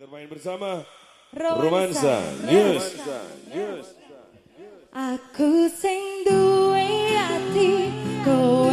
Kita bermain bersama Romansa, Romansa News. News. Aku sing duwe kowe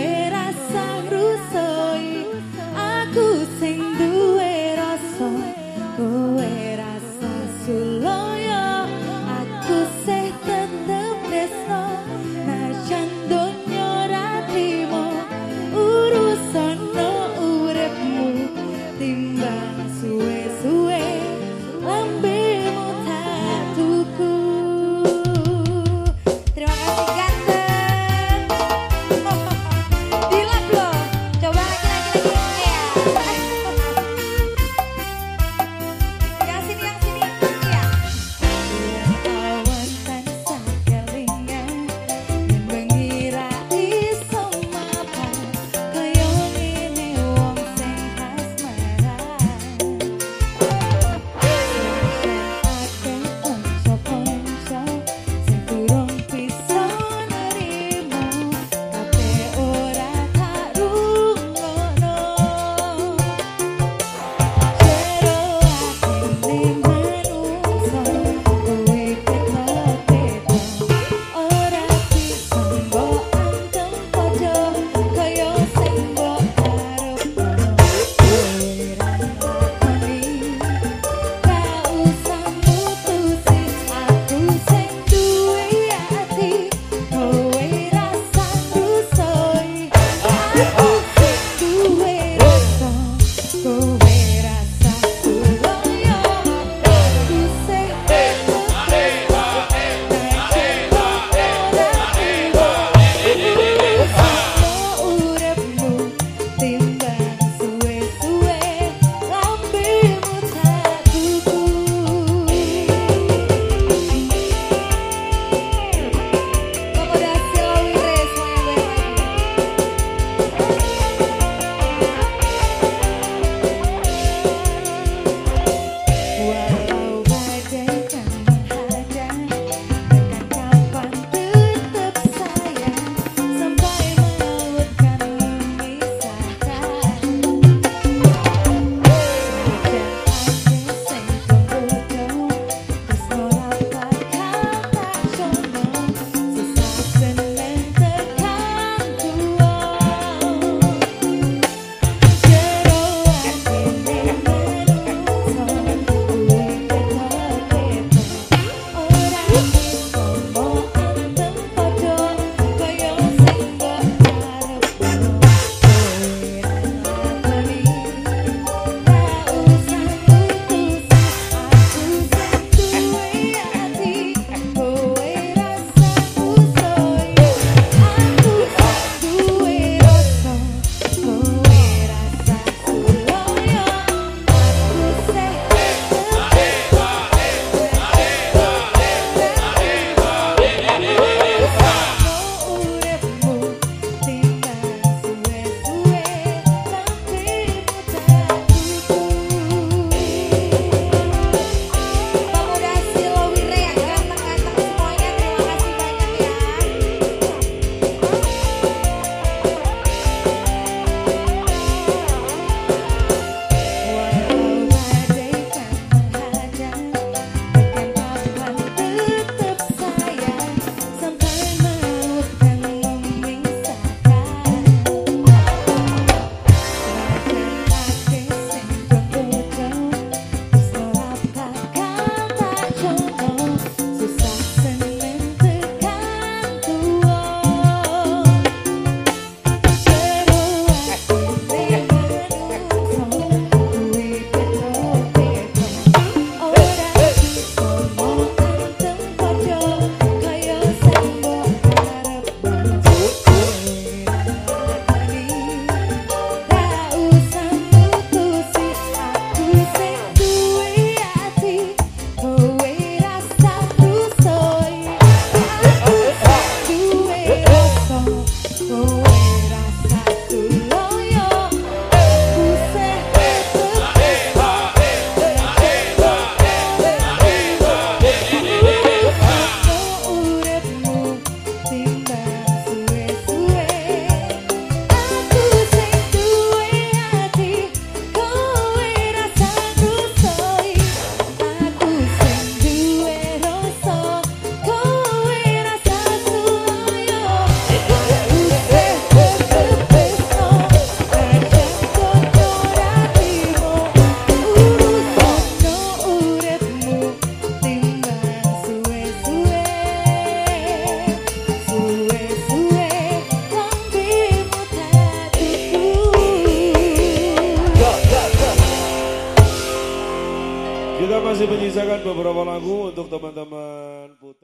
masih menyisakan beberapa lagu untuk teman-teman putra.